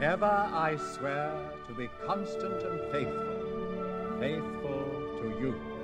Ever, I swear to be constant and faithful, faithful to you.